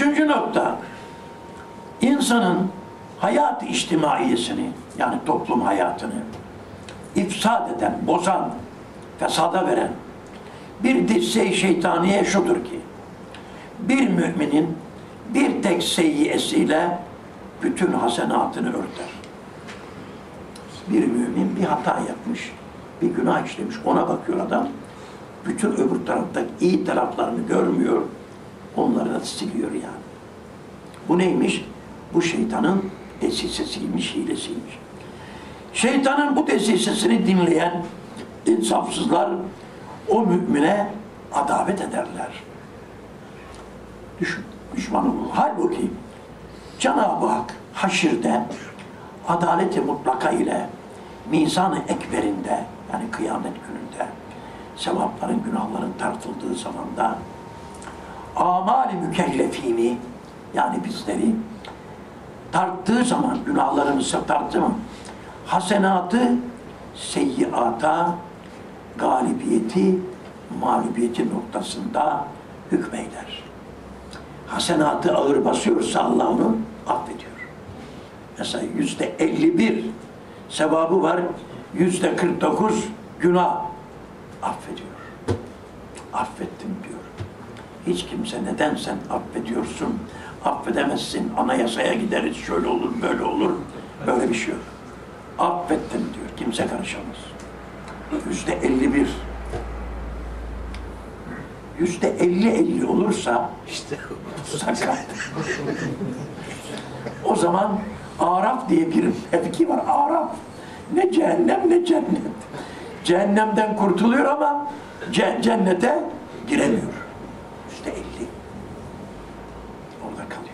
Üçüncü nokta, insanın hayat içtimaiyesini, yani toplum hayatını ifsad eden, bozan, fesada veren bir disse şeytaniye şudur ki, bir müminin bir tek seyyiyesiyle bütün hasenatını örter. Bir mümin bir hata yapmış, bir günah işlemiş, ona bakıyor adam. Bütün öbür taraftaki iyi taraflarını görmüyor, onları da siliyor yani. Bu neymiş? Bu şeytanın desisesiymiş, hilesiymiş. Şeytanın bu desisesini dinleyen insafsızlar o mümine adavet ederler. Düşün, düşman olur. Halbuki Cenab-ı Hak haşirde adaleti mutlaka ile mizan-ı ekberinde yani kıyamet gününde sevapların günahların tartıldığı zamanda amali mükellefini yani bizleri tarttığı zaman günahlarımızı tarttı mı hasenatı seyyiata galibiyeti mağlubiyeti noktasında hükmeyler. Hasenatı ağır basıyorsa Allah onu affediyor. Mesela yüzde 51 sevabı var, yüzde 49 günah affediyor. Affettim diyor. Hiç kimse neden sen affediyorsun, affedemezsin, anayasaya gideriz, şöyle olur, böyle olur. Böyle bir şey yok. Affettim diyor, kimse karışamaz. Yüzde 51 yüzde 50-50 olursa İşte sakat. o zaman Araf diye bir mevki var. Araf. Ne cehennem ne cennet. Cehennemden kurtuluyor ama ce- cennete giremiyor. Yüzde 50. Orada kalıyor.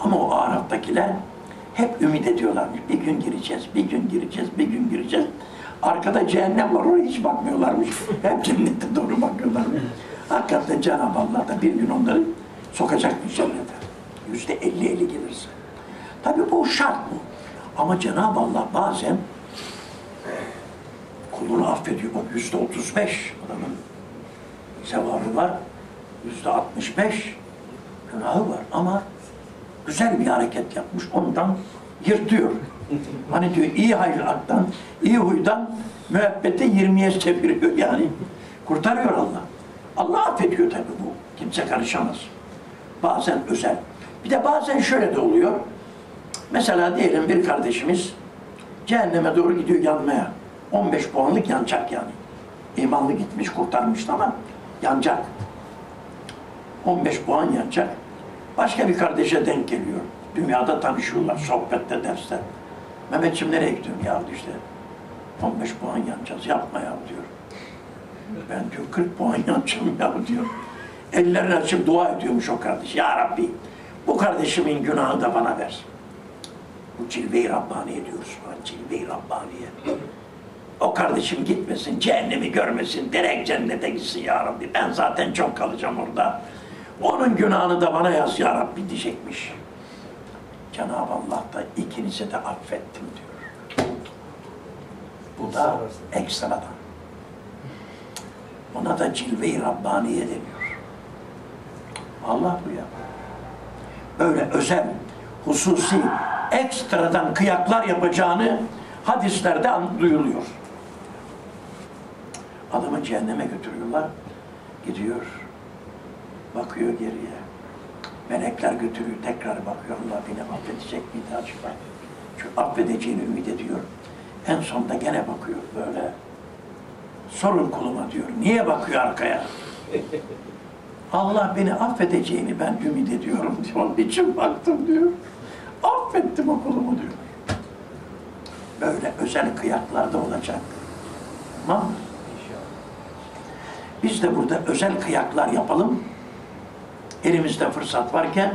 Ama o Araf'takiler hep ümit ediyorlarmış. Bir gün gireceğiz, bir gün gireceğiz, bir gün gireceğiz. Arkada cehennem var, oraya hiç bakmıyorlarmış. Hep cennete doğru bakıyorlarmış. Hakikaten Cenab-ı Allah da bir gün onları sokacakmış cennete. Yüzde elli elli gelirse. Tabii bu şart bu. Ama Cenab-ı Allah bazen kulunu affediyor. Bak yüzde otuz beş adamın sevabı var. Yüzde altmış beş günahı var. Ama güzel bir hareket yapmış. Ondan yırtıyor. Hani diyor iyi hayrattan, iyi huydan müebbete 20'ye çeviriyor yani. Kurtarıyor Allah. Allah affediyor tabii bu. Kimse karışamaz. Bazen özel. Bir de bazen şöyle de oluyor. Mesela diyelim bir kardeşimiz cehenneme doğru gidiyor yanmaya. 15 puanlık yanacak yani. İmanlı gitmiş kurtarmış ama yanacak. 15 puan yanacak. Başka bir kardeşe denk geliyor. Dünyada tanışıyorlar, sohbette, derste. Mehmetciğim nereye gidiyorsun ya işte. 15 puan yanacağız, yapma ya diyor. Ben diyor 40 puan yanacağım ya diyor. Ellerini açıp dua ediyormuş o kardeş. Ya Rabbi bu kardeşimin günahını da bana ver. Bu cilve-i Rabbaniye diyoruz. Cilve-i Rabbaniye. O kardeşim gitmesin, cehennemi görmesin, direkt cennete gitsin ya Rabbi. Ben zaten çok kalacağım orada. Onun günahını da bana yaz ya Rabbi diyecekmiş. Cenab-ı Allah da ikinizi de affettim diyor. Bu da ekstradan. Ona da cilve-i Rabbaniye deniyor. Allah bu ya. Böyle özel, hususi, ekstradan kıyaklar yapacağını hadislerde duyuluyor. Adamı cehenneme götürüyorlar. Gidiyor. Bakıyor geriye. Melekler götürüyor. Tekrar bakıyor. Allah beni affedecek miydi acaba? Çünkü affedeceğini ümit ediyor. En sonunda gene bakıyor böyle. Sorun kuluma diyor. Niye bakıyor arkaya? Allah beni affedeceğini ben ümit ediyorum diyor. Onun için baktım diyor. Affettim o kulumu diyor. Böyle özel kıyaklarda olacak. Tamam mı? Biz de burada özel kıyaklar yapalım. Elimizde fırsat varken,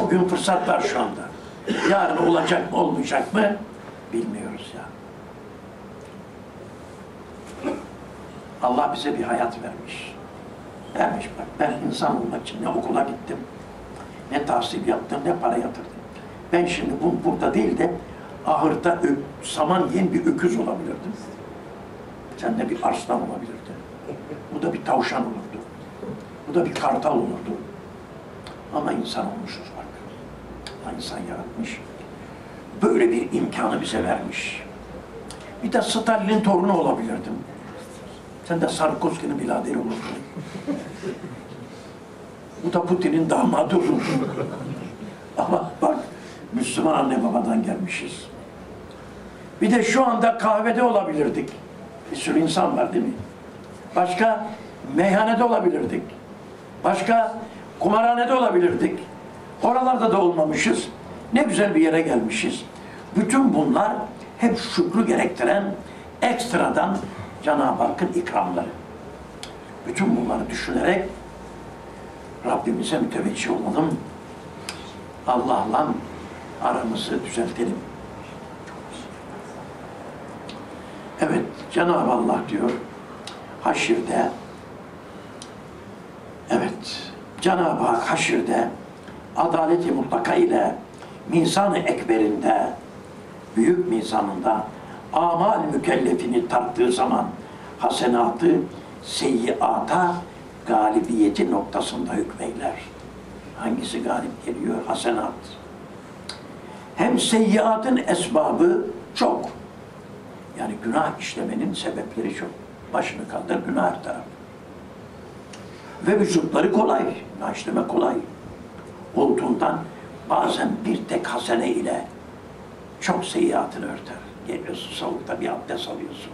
bugün fırsat var şu anda. Yarın olacak mı olmayacak mı bilmiyoruz ya. Allah bize bir hayat vermiş. Vermiş bak ben insan olmak için ne okula gittim, ne tahsil yaptım, ne para yatırdım. Ben şimdi bu, burada değil de ahırda saman yiyen bir öküz olabilirdim. Sen de bir arslan olabilirdin. Bu da bir tavşan olurdu. Bu da bir kartal olurdu. Ama insan olmuşuz bak. Allah insan yaratmış. Böyle bir imkanı bize vermiş. Bir de Stalin'in torunu olabilirdim. Sen de Sarkozy'nin biraderi olurdun. Bu da Putin'in damadı olurdu. Ama bak Müslüman anne babadan gelmişiz. Bir de şu anda kahvede olabilirdik. Bir sürü insan var değil mi? Başka meyhanede olabilirdik. Başka kumarhanede olabilirdik. Oralarda da olmamışız. Ne güzel bir yere gelmişiz. Bütün bunlar hep şükrü gerektiren ekstradan Cenab-ı Hakk'ın ikramları. Bütün bunları düşünerek Rabbimize müteveccih olalım. Allah'la aramızı düzeltelim. Evet, Cenab-ı Allah diyor, haşirde, evet, Cenab-ı Hak haşirde, adaleti mutlaka ile mizan-ı ekberinde, büyük mizanında amal mükellefini tarttığı zaman hasenatı seyyiata galibiyeti noktasında hükmeyler. Hangisi galip geliyor? Hasenat. Hem seyyiatın esbabı çok. Yani günah işlemenin sebepleri çok. Başını kaldır günah her taraf. Ve vücutları kolay. Günah işleme kolay. Olduğundan bazen bir tek hasene ile çok seyyiatını örter. Geliyorsun soğukta bir abdest alıyorsun.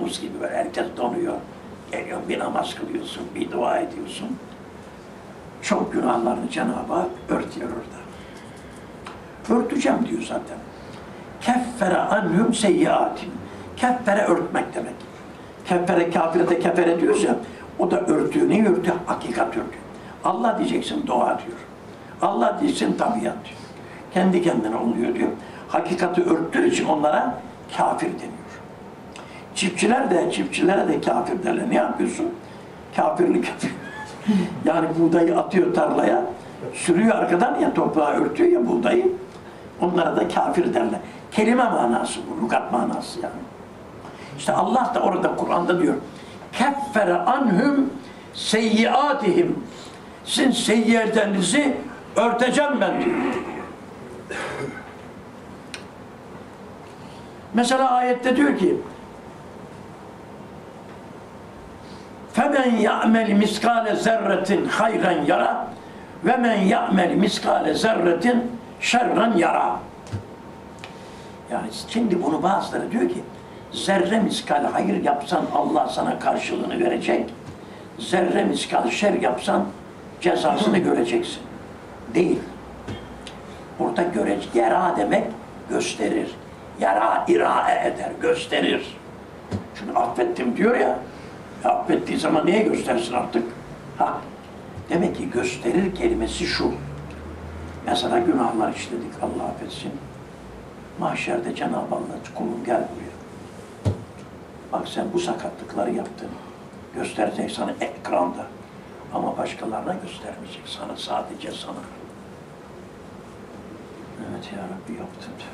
Buz gibi böyle herkes donuyor. Geliyorsun bir namaz kılıyorsun, bir dua ediyorsun. Çok günahlarını Cenab-ı Hak örtüyor orada. Örteceğim diyor zaten. Keffere anhum seyyiatin. Keffere örtmek demek. Keffere kafirete kefere diyoruz ya, o da örtüyor. Neyi örtüyor? Hakikat örtüyor. Allah diyeceksin dua diyor. Allah diyeceksin tabiat diyor. Kendi kendine oluyor diyor. Hakikati örttüğü için onlara kafir deniyor. Çiftçiler de, çiftçilere de kafir derler. Ne yapıyorsun? Kafirlik yapıyor. yani buğdayı atıyor tarlaya, sürüyor arkadan ya toprağı örtüyor ya buğdayı. Onlara da kafir derler. Kelime manası bu, lugat manası yani. İşte Allah da orada Kur'an'da diyor Keffere anhum seyyiatihim. Sizin seyyiatlerinizi örteceğim ben diyor. Mesela ayette diyor ki فَمَنْ يَعْمَلْ مِسْكَالَ زَرَّةٍ خَيْرًا يَرَى وَمَنْ يَعْمَلْ مِسْكَالَ زَرَّةٍ شَرًّا يَرَى Yani şimdi bunu bazıları diyor ki zerre miskal hayır yapsan Allah sana karşılığını verecek. Zerre miskal şer yapsan cezasını göreceksin. Değil. Burada göre, yara demek gösterir. Yara, irae eder, gösterir. Çünkü affettim diyor ya, e, affettiği zaman niye göstersin artık? Ha, demek ki gösterir kelimesi şu. Mesela günahlar işledik, Allah affetsin. Mahşerde Cenab-ı Allah kulum gel buraya. Bak sen bu sakatlıkları yaptın. Gösterecek sana ekranda. Ama başkalarına göstermeyecek. Sana sadece sana. Evet ya Rabbi yaptım diyor.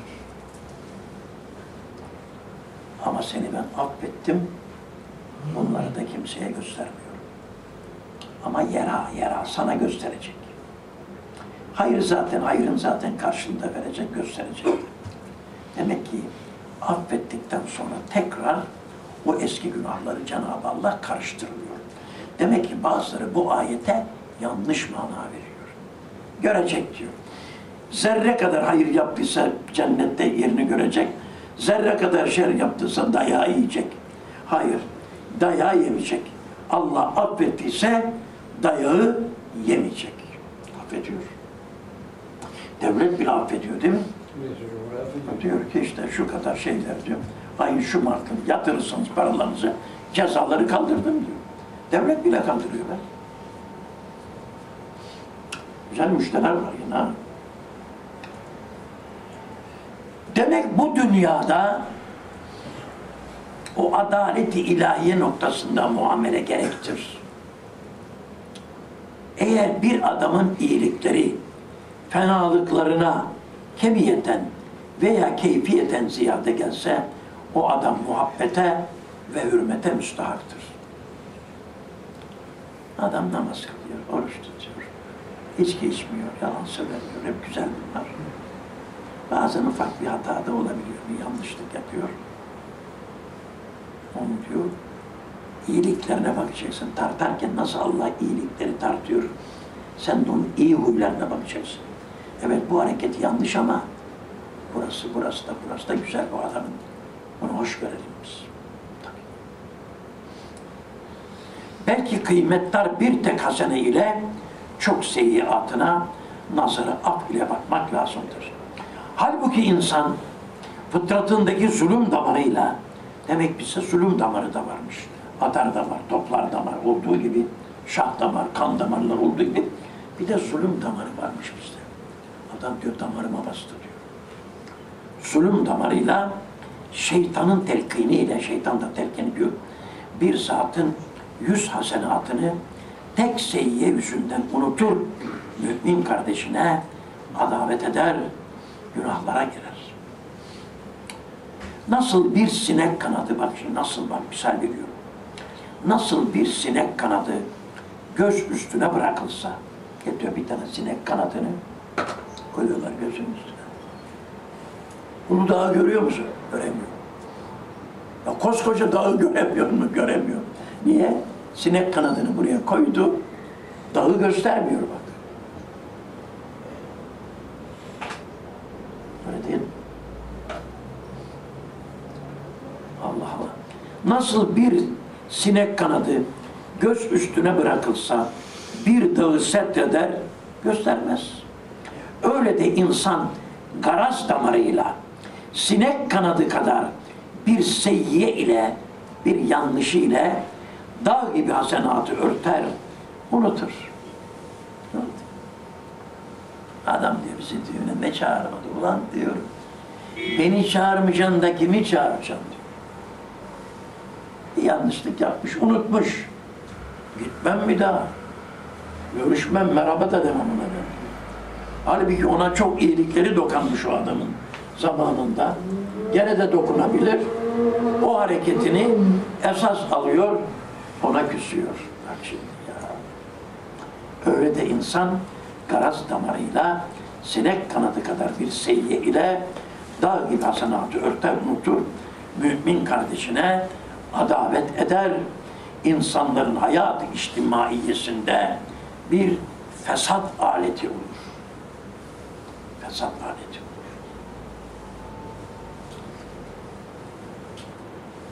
Ama seni ben affettim. Bunları da kimseye göstermiyorum. Ama yera yera sana gösterecek. Hayır zaten, hayrın zaten karşılığında verecek, gösterecek. Demek ki affettikten sonra tekrar o eski günahları Cenab-ı Allah karıştırmıyor. Demek ki bazıları bu ayete yanlış mana veriyor. Görecek diyor. Zerre kadar hayır yaptıysa cennette yerini görecek. Zerre kadar şer yaptıysa dayağı yiyecek. Hayır, dayağı yemeyecek. Allah affettiyse dayağı yemeyecek. Affediyor. Devlet bile affediyor değil mi? Diyor ki işte şu kadar şeyler diyor. Ayın şu martını yatırırsanız paralarınızı cezaları kaldırdım diyor. Devlet bile kaldırıyor be. Güzel müşteriler var yine ha. Demek bu dünyada o adaleti ilahiye noktasında muamele gerektir. Eğer bir adamın iyilikleri fenalıklarına kemiyeten veya keyfiyeten ziyade gelse o adam muhabbete ve hürmete müstahaktır. Adam namaz kılıyor, oruç tutuyor, içki içmiyor, yalan söylemiyor. Hep güzel bunlar. Bazen ufak bir hata da olabiliyor, bir yanlışlık yapıyor. Onu diyor, iyiliklerine bakacaksın. Tartarken nasıl Allah iyilikleri tartıyor. Sen de onun iyi huylarına bakacaksın. Evet bu hareket yanlış ama burası, burası da, burası da güzel bu adamın. Bunu hoş görelim biz. Belki kıymetler bir tek hasene ile çok seyyiatına nazarı ak ile bakmak lazımdır. Halbuki insan fıtratındaki zulüm damarıyla demek bize zulüm damarı da varmış. Atar damar, toplar damar olduğu gibi şah damar, kan damarlar olduğu gibi bir de zulüm damarı varmış bizde. Adam diyor damarıma bastı diyor. Zulüm damarıyla şeytanın telkiniyle, şeytan da telkin ediyor. Bir zatın yüz hasenatını tek seyyiye yüzünden unutur. Mümin kardeşine adavet eder, günahlara girer. Nasıl bir sinek kanadı, bak şimdi nasıl bak misal veriyorum. Nasıl bir sinek kanadı göz üstüne bırakılsa, getiriyor bir tane sinek kanadını, koyuyorlar gözün üstüne. Bunu dağı görüyor musun? Göremiyor. Ya koskoca dağı göremiyor mu? Göremiyor. Niye? Sinek kanadını buraya koydu, dağı göstermiyor bak. Öyle değil mi? Allah Allah. Nasıl bir sinek kanadı göz üstüne bırakılsa bir dağı setreder, göstermez. Öyle de insan garaz damarıyla sinek kanadı kadar bir seyyiye ile bir yanlışı ile dağ gibi hasenatı örter, unutur. Adam diyor bizi düğüne ne çağırmadı ulan diyor. Beni çağırmayacaksın da kimi çağıracaksın diyor. Yanlışlık yapmış, unutmuş. Gitmem bir daha. Görüşmem, merhaba da demem ona ben. Halbuki ona çok iyilikleri dokanmış o adamın zamanında. Gene de dokunabilir. O hareketini esas alıyor, ona küsüyor. Bak şimdi ya. Öyle de insan garaz damarıyla sinek kanadı kadar bir seyye ile dağ gibi hasenatı örter unutur. Mümin kardeşine adavet eder. insanların hayat içtimaiyesinde bir fesat aleti olur. Fesat aleti olur.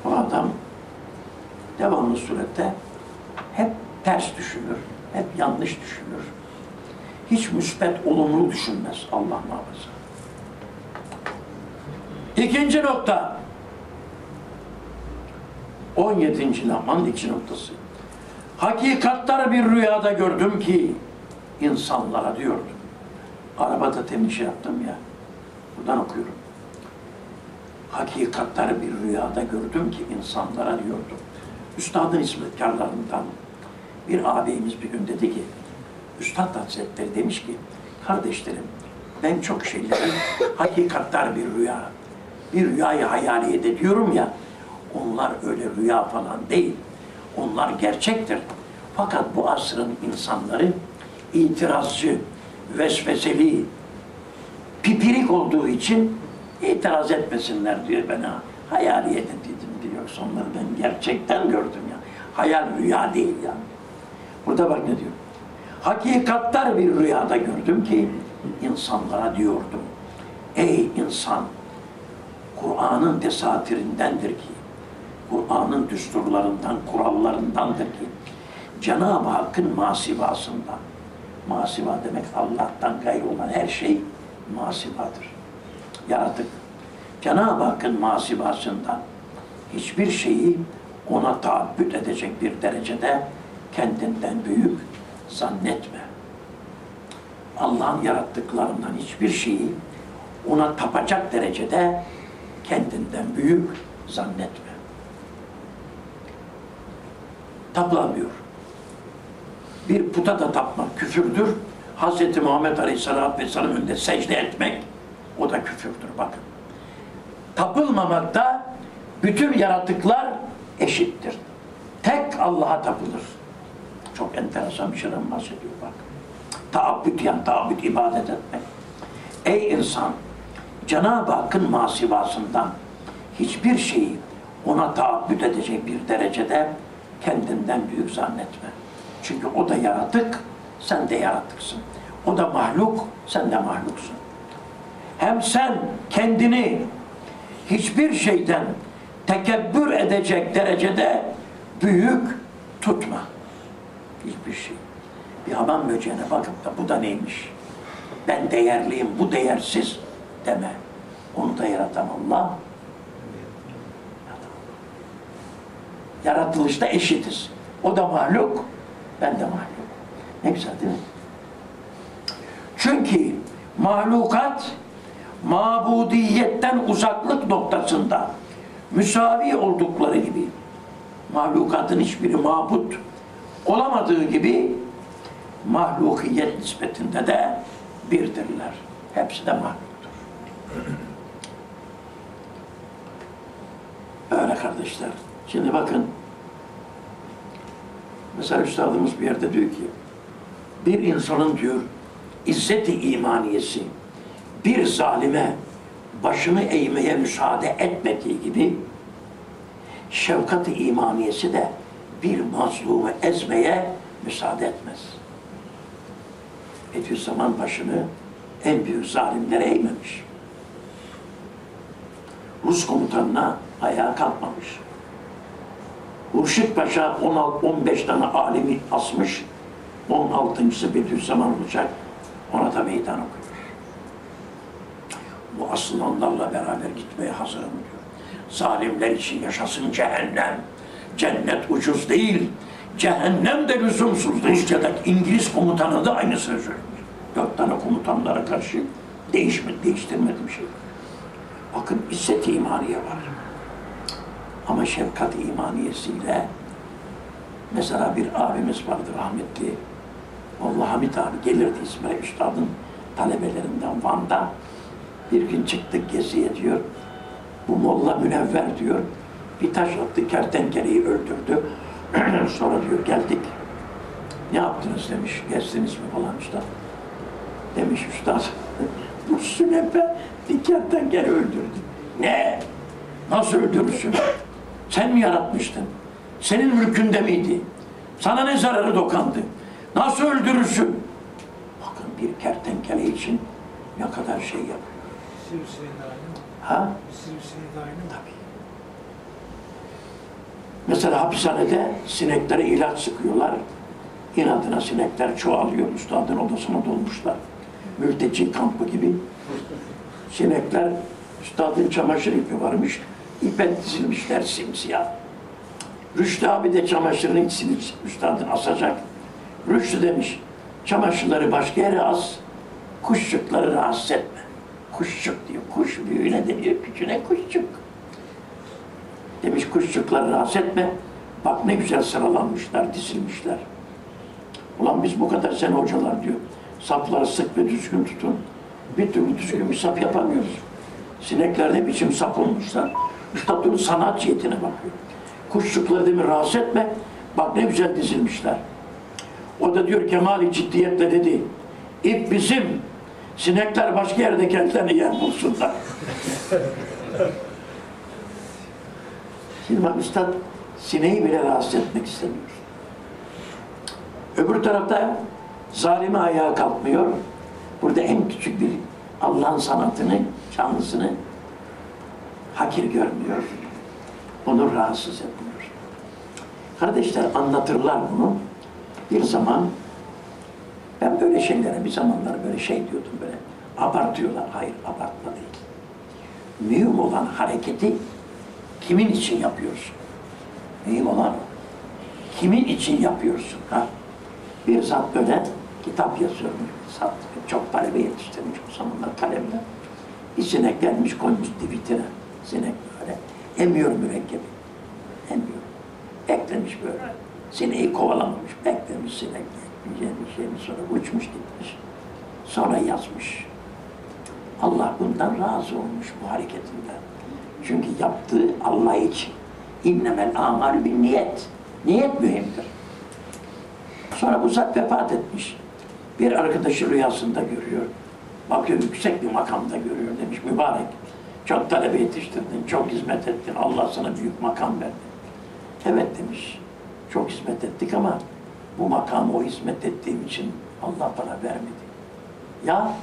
Bu adam devamlı surette hep ters düşünür, hep yanlış düşünür. Hiç müspet, olumlu düşünmez Allah muhafaza. İkinci nokta. 17. Lahmanın ikinci noktası. Hakikatları bir rüyada gördüm ki insanlara diyordum. Arabada temin şey yaptım ya. Buradan okuyorum. Hakikatları bir rüyada gördüm ki insanlara diyordum. Üstadın hizmetkarlarından bir ağabeyimiz bir gün dedi ki, Üstad Hazretleri demiş ki, kardeşlerim ben çok şeyleri hakikatler bir rüya, bir rüyayı hayaliyet ediyorum ya, onlar öyle rüya falan değil. Onlar gerçektir. Fakat bu asrın insanları itirazcı, vesveseli, pipirik olduğu için itiraz etmesinler diyor bana. Hayaliyet edildim diyor. Onları ben gerçekten gördüm ya. Hayal rüya değil yani. Burada bak ne diyor. Hakikatler bir rüyada gördüm ki insanlara diyordum. Ey insan! Kur'an'ın desatirindendir ki, Kur'an'ın düsturlarından, kurallarındandır ki, Cenab-ı Hakk'ın masivasından, masiva demek Allah'tan gayrı olan her şey masivadır. Yaratık. Cenab-ı Hakk'ın masivasından hiçbir şeyi ona taabbüt edecek bir derecede kendinden büyük zannetme. Allah'ın yarattıklarından hiçbir şeyi ona tapacak derecede kendinden büyük zannetme. Tapılamıyor. Bir puta da tapmak küfürdür. Hz. Muhammed Aleyhisselatü önünde secde etmek o da küfürdür bakın. Tapılmamakta bütün yaratıklar eşittir. Tek Allah'a tapılır. Çok enteresan bir şeyden bahsediyor bak. Taabbüt yani taabbüt ibadet etmek. Ey insan! Cenab-ı Hakk'ın masivasından hiçbir şeyi ona taabbüt edecek bir derecede kendinden büyük zannetme. Çünkü o da yaratık, sen de yaratıksın. O da mahluk, sen de mahluksun. Hem sen kendini hiçbir şeyden tekebbür edecek derecede büyük tutma. Hiçbir şey. Bir hamam böceğine bakıp da bu da neymiş? Ben değerliyim, bu değersiz deme. Onu da yaratan Allah. Yaratılışta eşitiz. O da mahluk, ben de mahluk. Ne güzel değil mi? Çünkü mahlukat mabudiyetten uzaklık noktasında müsavi oldukları gibi mahlukatın hiçbiri mabut olamadığı gibi mahlukiyet nispetinde de birdirler. Hepsi de mahluktur. Öyle kardeşler. Şimdi bakın mesela üstadımız bir yerde diyor ki bir insanın diyor izzeti imaniyesi bir zalime başını eğmeye müsaade etmediği gibi şefkat-i imaniyesi de bir mazlumu ezmeye müsaade etmez. Bediüzzaman başını en büyük zalimlere eğmemiş. Rus komutanına ayağa kalkmamış. Hurşit Paşa 16, 15 tane alimi asmış. 16.sı Bediüzzaman olacak. Ona da meydan okuyor. Bu aslanlarla beraber gitmeye hazırım diyor. Zalimler için yaşasın cehennem. Cennet ucuz değil. Cehennem de lüzumsuz. Rusya'daki İngiliz komutanı da aynısını söylemiş. Dört tane komutanlara karşı değişmedi, değiştirmedi bir şey. Bakın izzet imaniye var. Ama şefkat imaniyesiyle mesela bir abimiz vardı rahmetli. Allah Hamit abi gelirdi İsmail Üstad'ın talebelerinden Van'da. Bir gün çıktık geziye diyor. Bu molla münevver diyor. Bir taş attı kertenkeleyi öldürdü. Sonra diyor geldik. Ne yaptınız demiş. Gezdiniz mi falan üstad. Demiş üstad. Bu sünepe bir kertenkele öldürdü. Ne? Nasıl öldürürsün? Sen mi yaratmıştın? Senin mülkünde miydi? Sana ne zararı dokandı? Nasıl öldürürsün? Bakın bir kertenkele için ne kadar şey yapıyor. Sivrisineğin de aynı mı? Ha? Sivrisineğin de aynı mı? Tabii. Mesela hapishanede sineklere ilaç sıkıyorlar. İnadına sinekler çoğalıyor. Üstadın odasına dolmuşlar. Mülteci kampı gibi. Sinekler üstadın çamaşır ipi varmış. İpe dizilmişler simsiyah. Rüştü abi de çamaşırını içsin üstadın asacak. Rüştü demiş, çamaşırları başka yere as, kuşçukları rahatsız etme. Kuşçuk diyor, kuş büyüğüne deniyor, küçüğüne kuşçuk. Demiş kuşçukları rahatsız etme, bak ne güzel sıralanmışlar, dizilmişler. Ulan biz bu kadar sene hocalar diyor, sapları sık ve düzgün tutun. Bir türlü düzgün bir sap yapamıyoruz. Sinekler ne biçim sap olmuşlar. Üstad bunun sanat cihetine bakıyor. Kuşçukları demin rahatsız etme, bak ne güzel dizilmişler. O da diyor kemali ciddiyetle dedi. İp bizim, sinekler başka yerde kendilerine yer bulsunlar. Şimdi bak üstad sineği bile rahatsız etmek istemiyor. Öbür tarafta zalime ayağa kalkmıyor. Burada en küçük bir Allah'ın sanatını, canlısını hakir görmüyor. Onu rahatsız etmiyor. Kardeşler anlatırlar bunu. Bir zaman ben böyle şeylere bir zamanlar böyle şey diyordum böyle. Abartıyorlar. Hayır abartma değil. Mühim olan hareketi kimin için yapıyorsun? Mühim olan. Kimin için yapıyorsun? Ha? Bir zat böyle kitap yazıyorum. Zat çok talebe yetiştirmiş o zamanlar kalemle. Bir sinek gelmiş koymuş dibitine. Sinek böyle. Emiyor mürekkebi. Emiyor. Beklemiş böyle. Sineği kovalamamış. Beklemiş sinek. Yiyeceğini şeyini sonra uçmuş gitmiş. Sonra yazmış. Allah bundan razı olmuş bu hareketinden. Çünkü yaptığı Allah için. İnnemel amal bir niyet. Niyet mühimdir. Sonra bu zat vefat etmiş. Bir arkadaşı rüyasında görüyor. Bakıyor yüksek bir makamda görüyor demiş mübarek. Çok talebe yetiştirdin, çok hizmet ettin. Allah sana büyük makam verdi. Evet demiş. Çok hizmet ettik ama bu makamı o hizmet ettiğim için Allah bana vermedi. Ya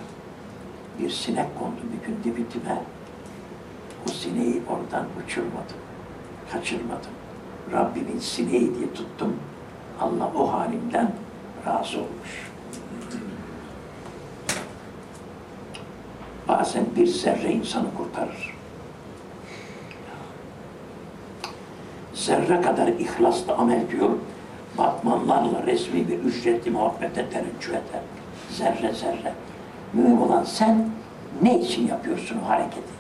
bir sinek kondu bir gün dibime. O sineği oradan uçurmadım. Kaçırmadım. Rabbimin sineği diye tuttum. Allah o halimden razı olmuş. Bazen bir zerre insanı kurtarır. Zerre kadar ihlasla amel diyor, batmanlarla resmi bir ücretli muhabbete tereccüh eder. Zerre zerre. Mühim olan sen ne için yapıyorsun o hareketi?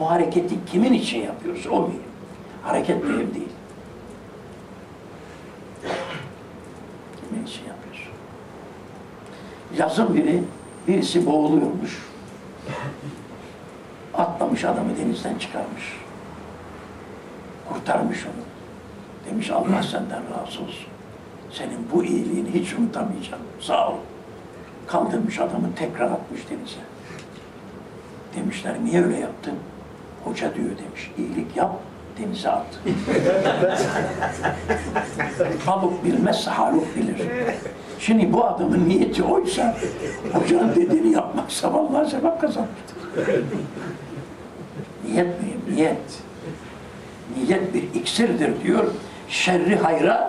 O hareketi kimin için yapıyorsun? O mühim. Hareket mühim değil. Kimin için yapıyorsun? Yazın biri, birisi boğuluyormuş. Atlamış adamı denizden çıkarmış. Kurtarmış onu. Demiş Allah senden razı olsun. Senin bu iyiliğini hiç unutamayacağım. Sağ ol. Kaldırmış adamı tekrar atmış denize. Demişler niye öyle yaptın? Hoca diyor demiş. iyilik yap, denize at. Balık bilmezse haluk bilir. Şimdi bu adamın niyeti oysa hocanın dediğini yapmaksa vallahi sevap kazanmıştır. Niyet mühim, niyet. Niyet bir iksirdir diyor. Şerri hayra,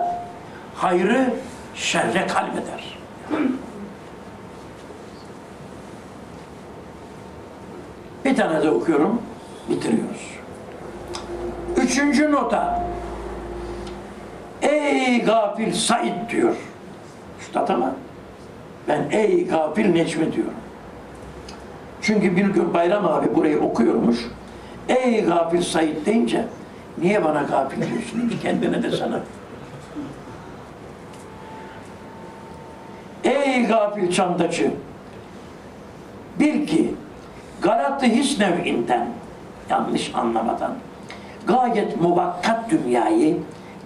hayrı şerre kalbeder. Bir tane de okuyorum, bitiriyoruz. Üçüncü nota. Ey gafil Said diyor. Üstad ama ben ey gafil Necmi diyorum. Çünkü bir gün Bayram abi burayı okuyormuş. Ey gafil Said deyince niye bana gafil diyorsun kendine de sana. Ey gafil çandacı bil ki Galat-ı his nev'inden yanlış anlamadan gayet muvakkat dünyayı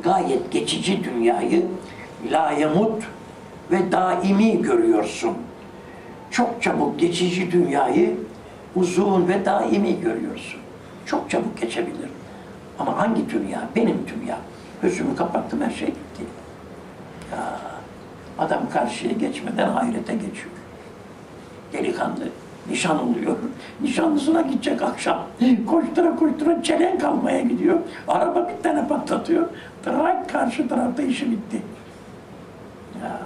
gayet geçici dünyayı layemut ve daimi görüyorsun. Çok çabuk geçici dünyayı uzun ve daimi görüyorsun. Çok çabuk geçebilir. Ama hangi dünya? Benim dünya. Gözümü kapattım her şey gitti. Ya adam karşıya geçmeden hayrete geçiyor. Delikanlı nişan oluyor. Nişanlısına gidecek akşam. Koştura koştura çelenk almaya gidiyor. Araba bir tane patlatıyor. Trak karşı tarafta işi bitti. Ya.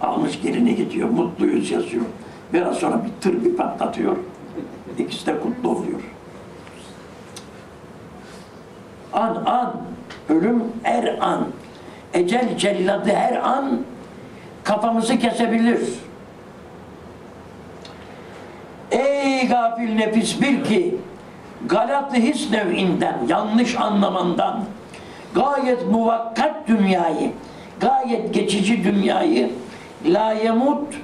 Almış gelini gidiyor. Mutluyuz yazıyor. Biraz sonra bir tır bir patlatıyor. İkisi de kutlu oluyor. An an, ölüm her an, ecel celladı her an kafamızı kesebilir. Ey gafil nefis bil ki galat his nev'inden, yanlış anlamandan gayet muvakkat dünyayı, gayet geçici dünyayı layemut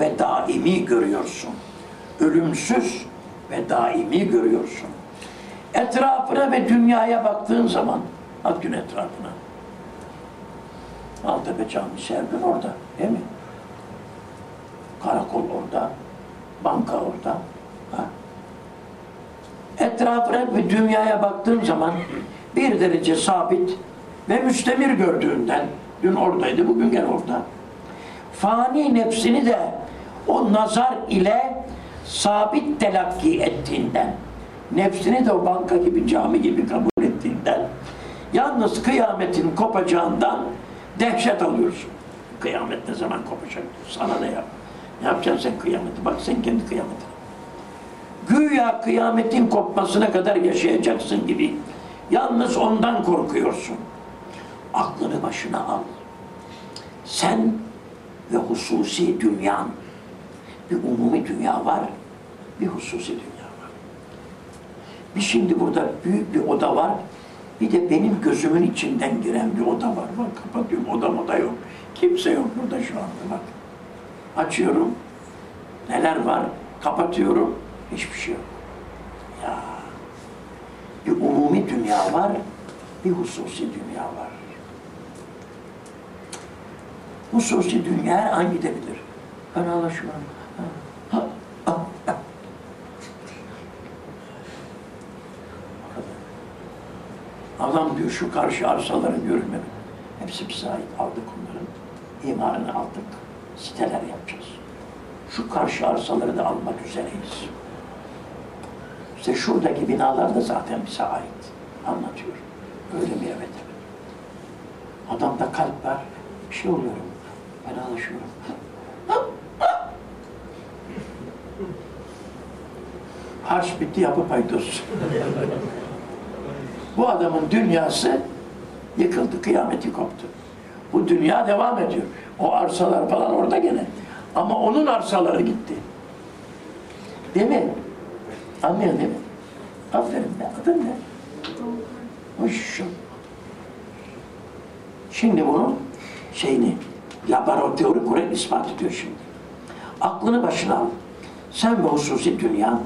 ve daimi görüyorsun. Ölümsüz ve daimi görüyorsun. Etrafına ve dünyaya baktığın zaman, at gün etrafına. Maltepe Camisi her gün orada, değil mi? Karakol orada, banka orada. Ha? Etrafına ve dünyaya baktığın zaman bir derece sabit ve müstemir gördüğünden, dün oradaydı, bugün gel orada. Fani nefsini de o nazar ile sabit telakki ettiğinden, nefsini de o banka gibi, cami gibi kabul ettiğinden, yalnız kıyametin kopacağından dehşet alıyorsun. Kıyamet ne zaman kopacak? Sana ne yap? Ne yapacaksın sen kıyameti? Bak sen kendi kıyametine. Güya kıyametin kopmasına kadar yaşayacaksın gibi. Yalnız ondan korkuyorsun. Aklını başına al. Sen ve hususi dünyan. Bir umumi dünya var, bir hususi dünya var. Bir şimdi burada büyük bir oda var, bir de benim gözümün içinden giren bir oda var. Bak kapatıyorum, odam oda yok. Kimse yok burada şu anda bak. Açıyorum, neler var, kapatıyorum, hiçbir şey yok. Ya, bir umumi dünya var, bir hususi dünya var. Hususi dünya her an gidebilir. Fenalaşıyorum. Ha, Adam diyor şu karşı arsaları görmedim. Hepsi bize ait. Aldık onların. İmarını aldık. Siteler yapacağız. Şu karşı arsaları da almak üzereyiz. İşte şuradaki binalar da zaten bize ait. Anlatıyor. Öyle? Evet evet. Adamda kalp var. Bir şey oluyorum. Fenalaşıyorum. Harç bitti yapı paydos. Bu adamın dünyası yıkıldı, kıyameti koptu. Bu dünya devam ediyor. O arsalar falan orada gene. Ama onun arsaları gitti. Değil mi? Anlıyorsun değil mi? Aferin be. Adın ne? Hoş. Şimdi bunun şeyini laboratuvarı kuran ispat ediyor şimdi. Aklını başına al. Sen ve hususi dünya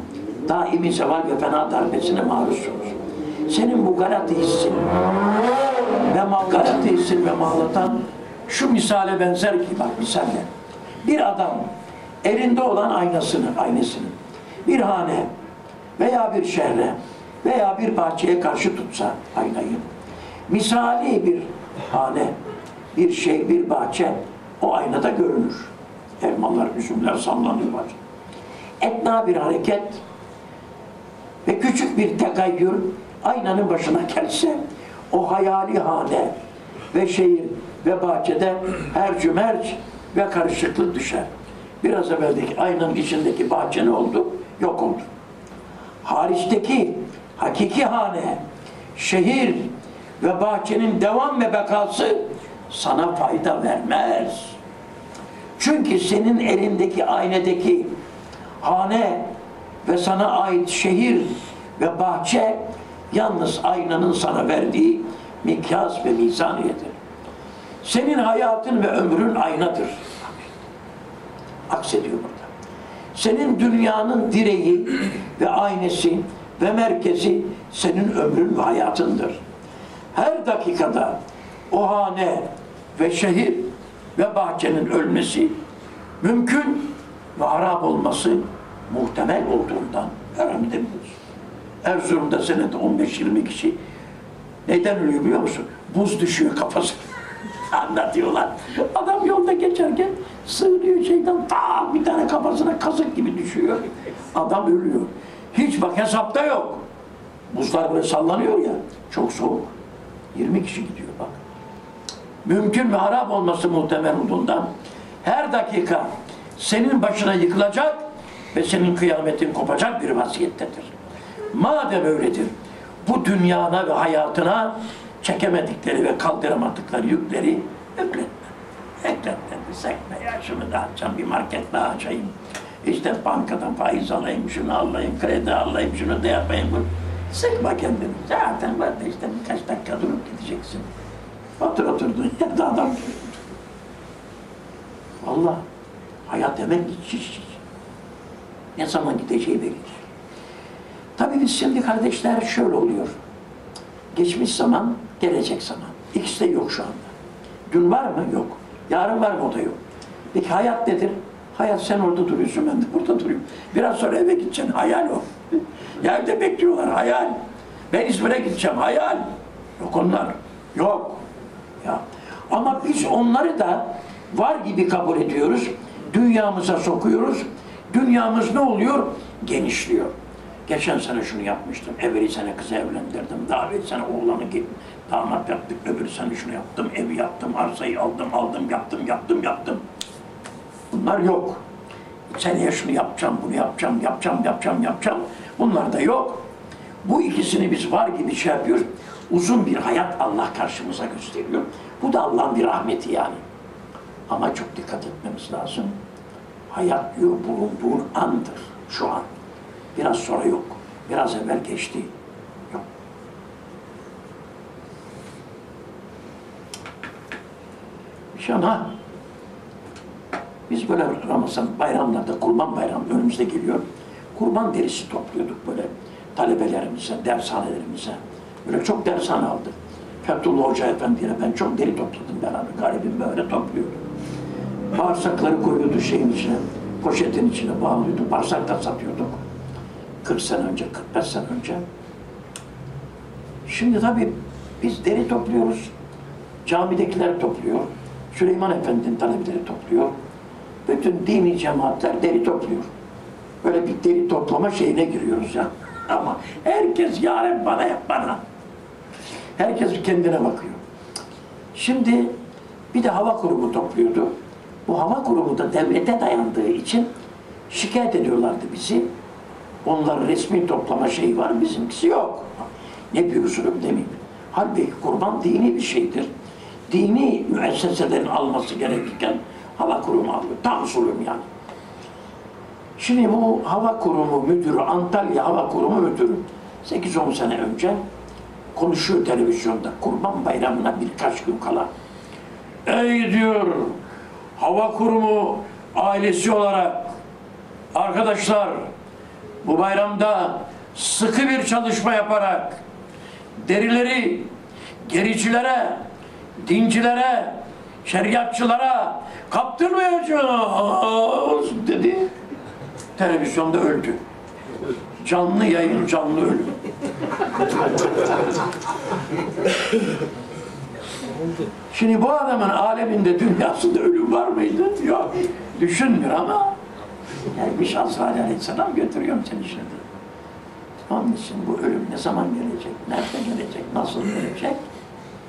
daimi zeval ve fena darbesine maruzsunuz. Senin bu galati hissin ve mal galati hissin ve mağlatan şu misale benzer ki bak misalle. Bir adam elinde olan aynasını, aynasını bir hane veya bir şehre veya bir bahçeye karşı tutsa aynayı misali bir hane, bir şey, bir bahçe o aynada görünür. Elmalar, üzümler sallanıyor var. Etna bir hareket ve küçük bir tegayyür aynanın başına gelse o hayali hane ve şehir ve bahçede hercü merc ve karışıklık düşer. Biraz evveldeki aynanın içindeki bahçe ne oldu? Yok oldu. Hariçteki hakiki hane, şehir ve bahçenin devam ve bekası sana fayda vermez. Çünkü senin elindeki aynadaki hane ve sana ait şehir ve bahçe yalnız aynanın sana verdiği mikyas ve mizaniyedir. Senin hayatın ve ömrün aynadır. Aksediyor burada. Senin dünyanın direği ve aynası ve merkezi senin ömrün ve hayatındır. Her dakikada o hane ve şehir ve bahçenin ölmesi mümkün ve harap olması muhtemel olduğundan herhalde biliyoruz. Erzurum'da senede 15-20 kişi neden ölüyor biliyor musun? Buz düşüyor kafasına. Anlatıyorlar. Adam yolda geçerken sığınıyor şeyden ta bir tane kafasına kazık gibi düşüyor. Adam ölüyor. Hiç bak hesapta yok. Buzlar böyle sallanıyor ya. Çok soğuk. 20 kişi gidiyor bak. Mümkün ve harap olması muhtemel olduğundan her dakika senin başına yıkılacak ve senin kıyametin kopacak bir vaziyettedir. Madem öyledir, bu dünyana ve hayatına çekemedikleri ve kaldıramadıkları yükleri yükletme. Ekletme, sekme ya şunu da açacağım, bir market daha açayım. İşte bankadan faiz alayım, şunu alayım, kredi alayım, şunu da yapayım. Bunu. Sıkma kendini. Zaten var da işte birkaç dakika durup gideceksin. Otur oturdun yerde adam. Valla hayat hemen hiç. Ne zaman gideceği belli değil. Tabii biz şimdi kardeşler şöyle oluyor. Geçmiş zaman, gelecek zaman. İkisi de yok şu anda. Dün var mı? Yok. Yarın var mı? O da yok. Peki hayat nedir? Hayat sen orada duruyorsun, ben de burada duruyorum. Biraz sonra eve gideceksin, hayal o. ya evde bekliyorlar, hayal. Ben İzmir'e gideceğim, hayal. Yok onlar, yok. Ya. Ama biz onları da var gibi kabul ediyoruz. Dünyamıza sokuyoruz. Dünyamız ne oluyor? Genişliyor. Geçen sene şunu yapmıştım. Evveli sene kızı evlendirdim. Daha bir sene oğlanı git, damat yaptık. Öbür sene şunu yaptım. Evi yaptım. Arsayı aldım, aldım, yaptım, yaptım, yaptım. Bunlar yok. Seneye şunu yapacağım, bunu yapacağım, yapacağım, yapacağım, yapacağım. Bunlar da yok. Bu ikisini biz var gibi şey yapıyoruz. Uzun bir hayat Allah karşımıza gösteriyor. Bu da Allah'ın bir rahmeti yani. Ama çok dikkat etmemiz lazım. Hayat diyor bulunduğun andır şu an. Biraz sonra yok. Biraz evvel geçti. Yok. Şana biz böyle Ramazan bayramlarda, kurban bayramı önümüzde geliyor. Kurban derisi topluyorduk böyle talebelerimize, dershanelerimize. Böyle çok dershane aldık. Fethullah Hoca Efendi'yle ben çok deri topladım beraber. Garibim böyle topluyordu. Bağırsakları koyuyordu şeyin içine, poşetin içine bağlıyordu. Bağırsakta satıyorduk. 40 sene önce, 45 sene önce. Şimdi tabii biz deri topluyoruz. Camidekiler topluyor. Süleyman Efendi'nin talebeleri topluyor. Bütün dini cemaatler deri topluyor. Böyle bir deri toplama şeyine giriyoruz ya. Ama herkes ya Rabbi bana yap bana. Herkes kendine bakıyor. Şimdi bir de hava kurumu topluyordu. Bu hava kurumu da devlete dayandığı için şikayet ediyorlardı bizi. Onların resmi toplama şeyi var, bizimkisi yok. Ne bir usulüm demeyeyim. Halbuki kurban dini bir şeydir. Dini müesseselerin alması gerekirken hava kurumu alıyor. Tam usulüm yani. Şimdi bu hava kurumu müdürü, Antalya Hava Kurumu müdürü 8-10 sene önce konuşuyor televizyonda kurban bayramına birkaç gün kala. Ey diyor hava kurumu ailesi olarak arkadaşlar bu bayramda sıkı bir çalışma yaparak derileri gericilere, dincilere, şeriatçılara kaptırmayacağız dedi. Televizyonda öldü. Canlı yayın, canlı ölüm. Şimdi bu adamın aleminde, dünyasında ölüm var mıydı? Yok. Düşünmüyor ama gelmiş Azrail Aleyhisselam götürüyorum seni şimdi. Onun için bu ölüm ne zaman gelecek, nerede gelecek, nasıl gelecek?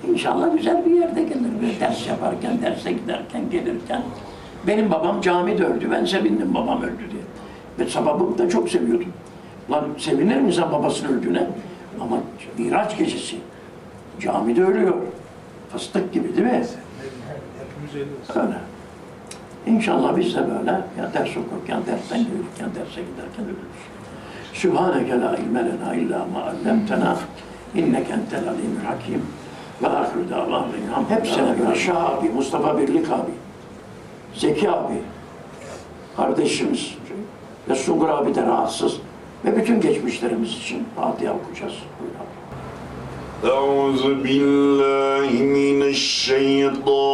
İnşallah güzel bir yerde gelir. Böyle ders yaparken, derse giderken, gelirken. Benim babam camide öldü. Ben sevindim babam öldü diye. Ve sababımı da çok seviyordum. Lan sevinir mi insan babasının öldüğüne? Ama Miraç gecesi. Camide ölüyor. Fıstık gibi değil mi? Öyle. İnşallah biz de böyle ya ders okurken, dersten gelirken, derse giderken öyle şey. Sübhaneke la ilme lena illa ma allamtena inneke entel alimul hakim ve ahir davalim. Hepsine göre Şah abi, Mustafa Birlik abi, Zeki abi, kardeşimiz ve Sungur abi de rahatsız ve bütün geçmişlerimiz için Fatiha okuyacağız. Buyurun. Euzu billahi mineşşeytanirracim.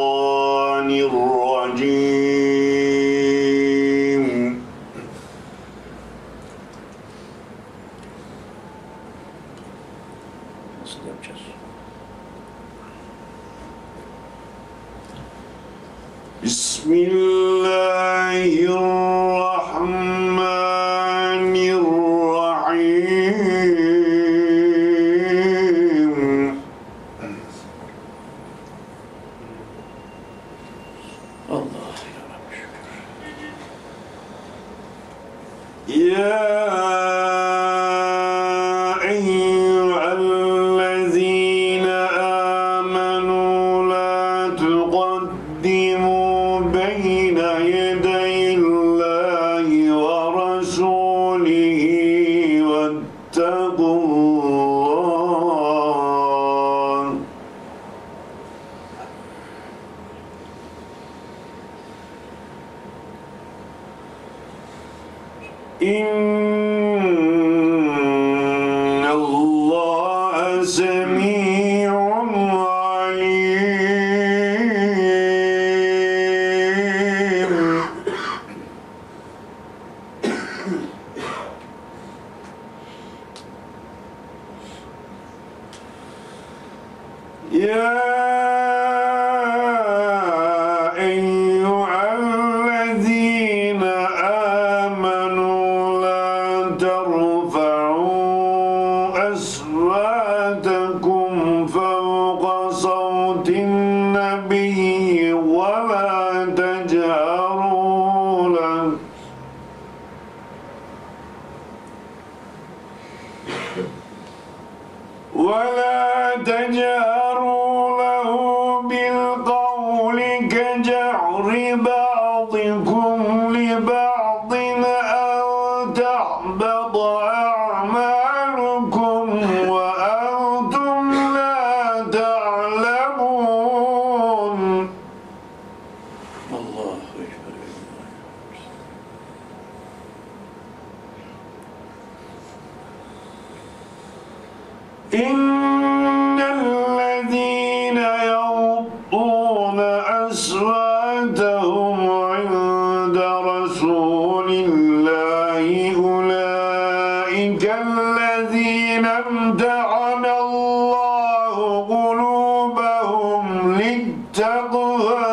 للتقوى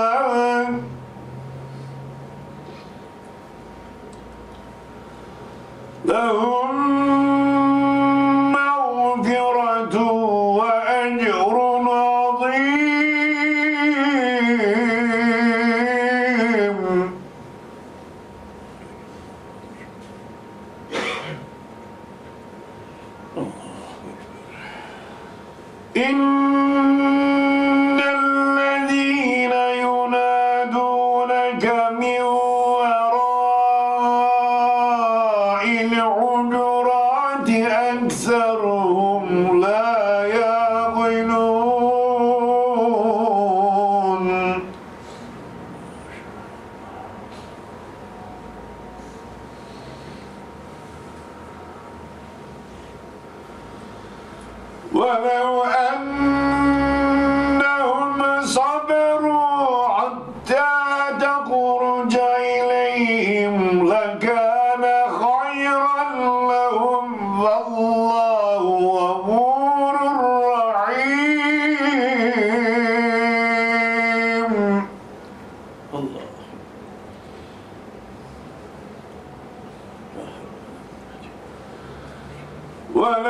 One,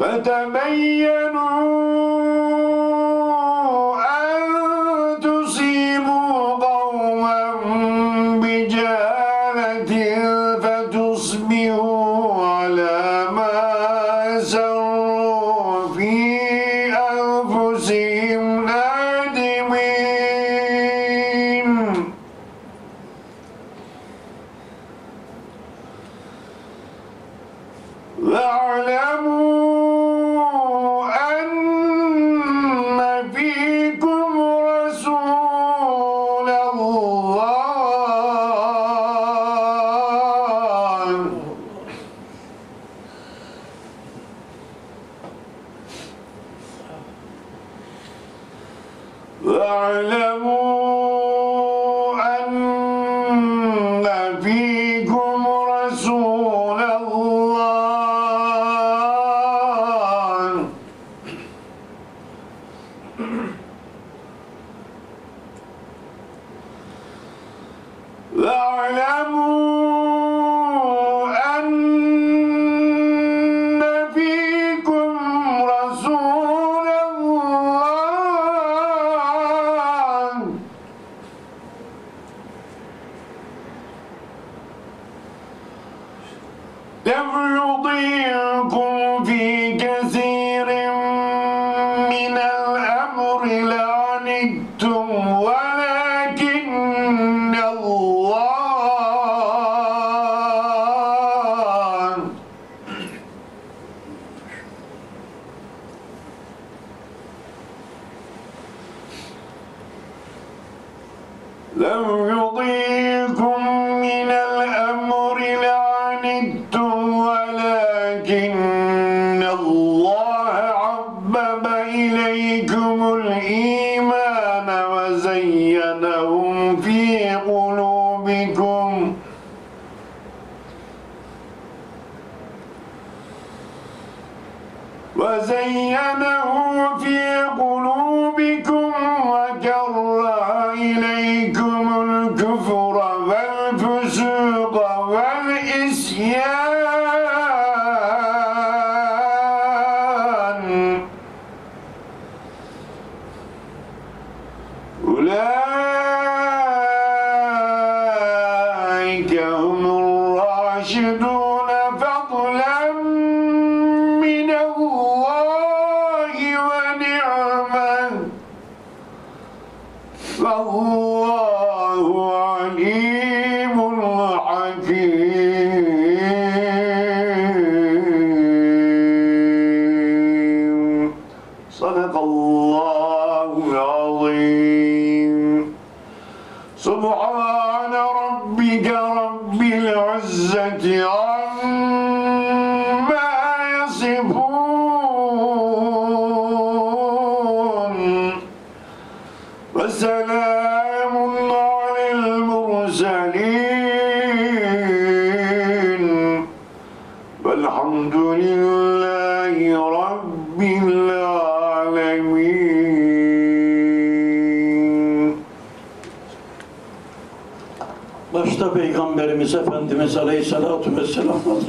فتبينوا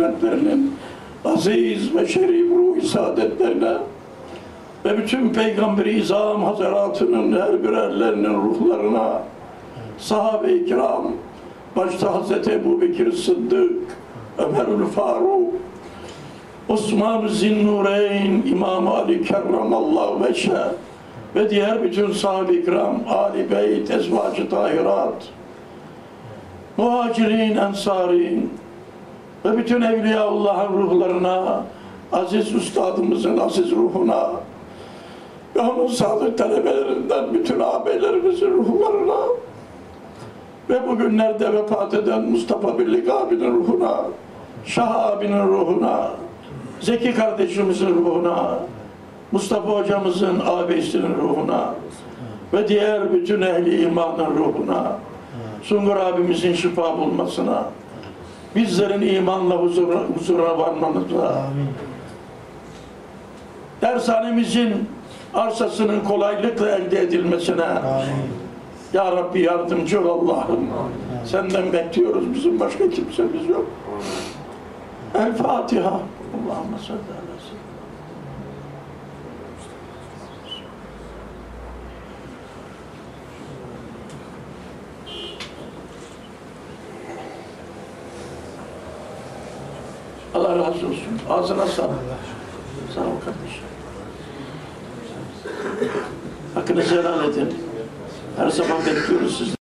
Hazretlerinin aziz ve şerif ruh saadetlerine ve bütün Peygamberi İzam Hazretlerinin her birerlerinin ruhlarına sahabe-i kiram başta Hazreti Ebu Bekir Sıddık, Ömerül Faruk, Osman Zinnureyn, İmam Ali Kerramallahu Veşe ve diğer bütün sahabe-i kiram, Ali Beyt, Ezvacı Tahirat, muhacirin, ensarin ve bütün Evliyaullah'ın ruhlarına, aziz üstadımızın aziz ruhuna ve onun sağlık talebelerinden bütün ağabeylerimizin ruhlarına ve bugünlerde vefat eden Mustafa Birlik abinin ruhuna, Şah abinin ruhuna, Zeki kardeşimizin ruhuna, Mustafa hocamızın ağabeyisinin ruhuna ve diğer bütün ehli imanın ruhuna, Sungur abimizin şifa bulmasına, bizlerin imanla huzura, huzura varmamıza, dershanemizin arsasının kolaylıkla elde edilmesine, Ya Rabbi yardımcı ol Allah'ım. Senden bekliyoruz. Bizim başka kimsemiz yok. El Fatiha. Allahümme salli ala seyyidina. Allah razı olsun. Ağzına sağlık. Sağ ol kardeşim. Hakkınızı helal edin. Her zaman bekliyoruz sizi.